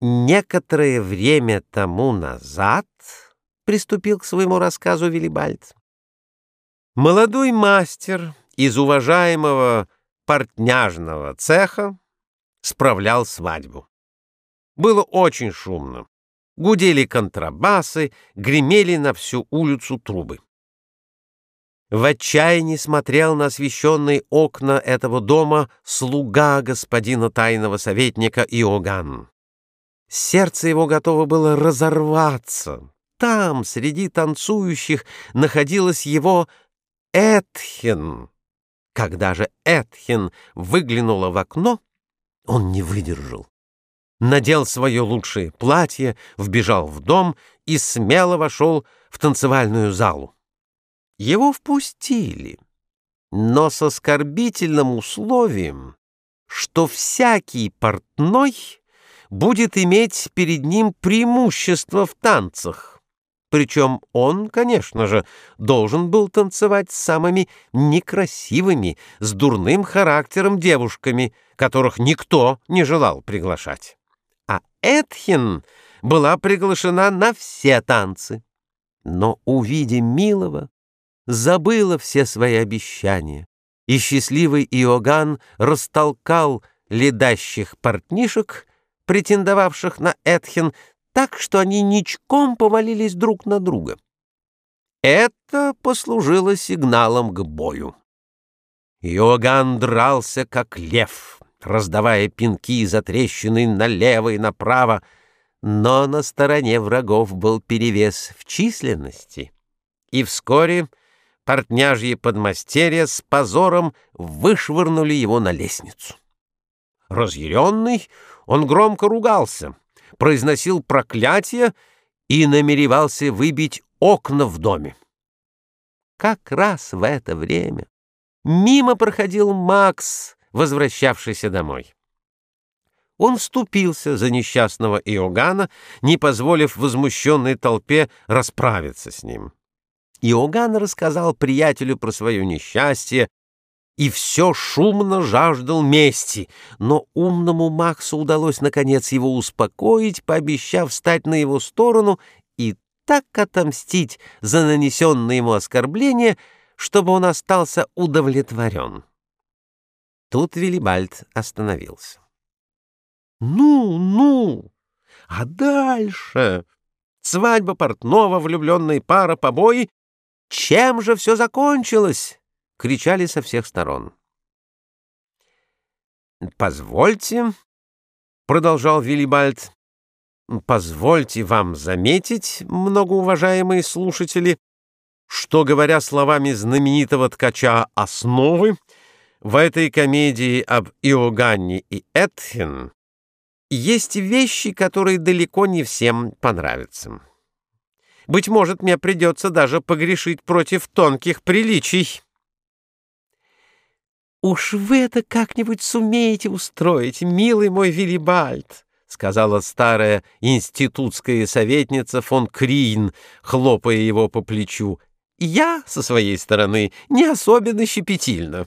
Некоторое время тому назад, приступил к своему рассказу Виллибальд, молодой мастер из уважаемого портняжного цеха справлял свадьбу. Было очень шумно. Гудели контрабасы, гремели на всю улицу трубы. В отчаянии смотрел на освещенные окна этого дома слуга господина тайного советника Иоганн. Сердце его готово было разорваться. Там, среди танцующих, находилась его Этхен. Когда же Этхен выглянула в окно, он не выдержал. Надел свое лучшее платье, вбежал в дом и смело вошел в танцевальную залу. Его впустили, но с оскорбительным условием, что всякий портной будет иметь перед ним преимущество в танцах. Причем он, конечно же, должен был танцевать с самыми некрасивыми, с дурным характером девушками, которых никто не желал приглашать. А Этхин была приглашена на все танцы. Но, увидя милого, забыла все свои обещания, и счастливый Иоганн растолкал ледащих портнишек, претендовавших на Этхин, так, что они ничком повалились друг на друга. Это послужило сигналом к бою. Иоганн дрался, как лев, раздавая пинки и затрещины налево и направо, но на стороне врагов был перевес в численности. И вскоре портняжьи подмастерья с позором вышвырнули его на лестницу. Разъяренный, он громко ругался — произносил проклятия и намеревался выбить окна в доме. Как раз в это время мимо проходил Макс, возвращавшийся домой. Он вступился за несчастного Иоганна, не позволив возмущенной толпе расправиться с ним. Иоганн рассказал приятелю про свое несчастье, и все шумно жаждал мести, но умному Максу удалось наконец его успокоить, пообещав встать на его сторону и так отомстить за нанесенное ему оскорбление, чтобы он остался удовлетворен. Тут Виллибальд остановился. «Ну, ну! А дальше? Свадьба портного, влюбленная пара, побои. Чем же все закончилось?» Кричали со всех сторон. «Позвольте», — продолжал Виллибальд, — «позвольте вам заметить, многоуважаемые слушатели, что, говоря словами знаменитого ткача «Основы», в этой комедии об Иоганне и Этхен есть вещи, которые далеко не всем понравятся. Быть может, мне придется даже погрешить против тонких приличий. «Уж вы это как-нибудь сумеете устроить, милый мой Виллибальд», — сказала старая институтская советница фон Крин, хлопая его по плечу. «Я, со своей стороны, не особенно щепетильна».